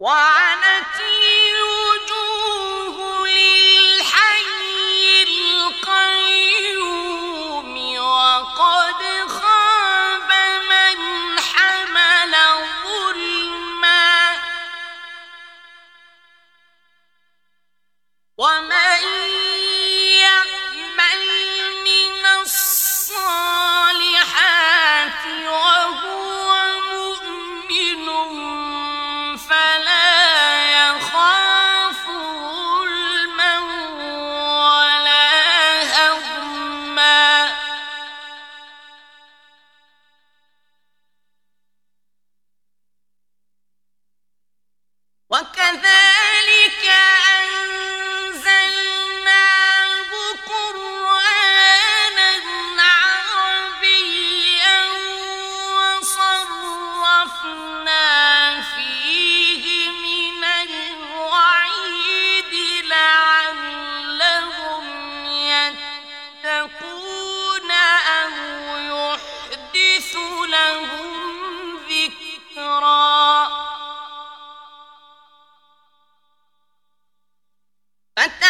Why? Fantástico.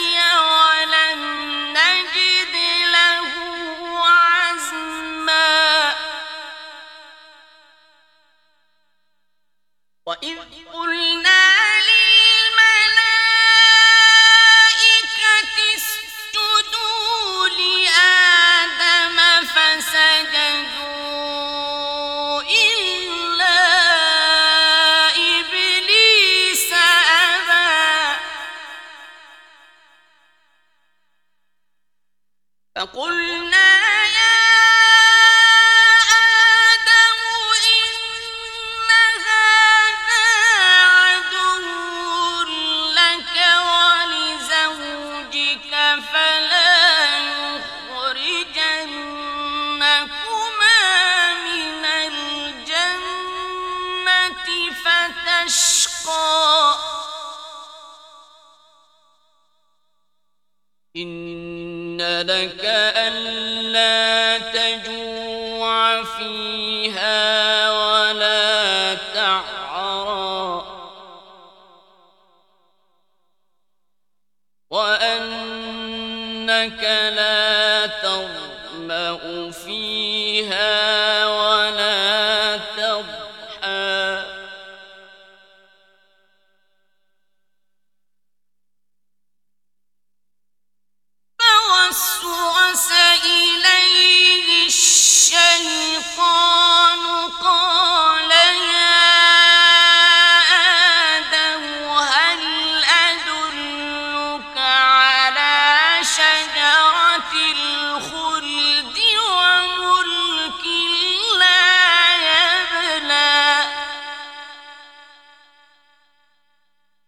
لك ألا تجوع فيها ولا تعرى. وأنك لا تظمأ فيها ولا تعرى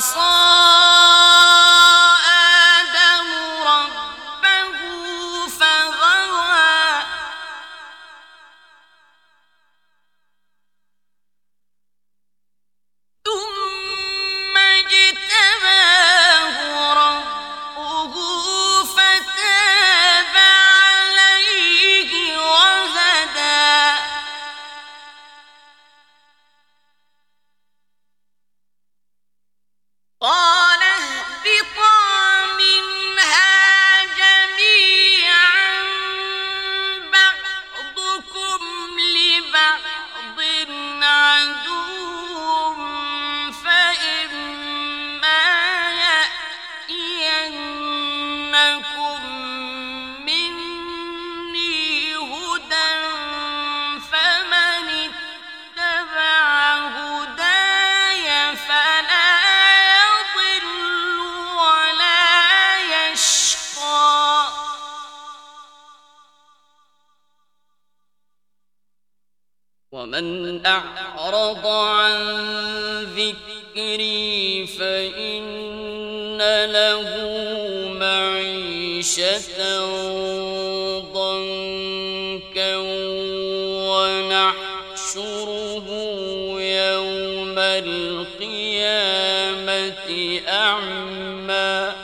só ومن أعرض عن ذكري فإن له معيشة ضنكا ونحشره يوم القيامة أعمى.